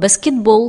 basketball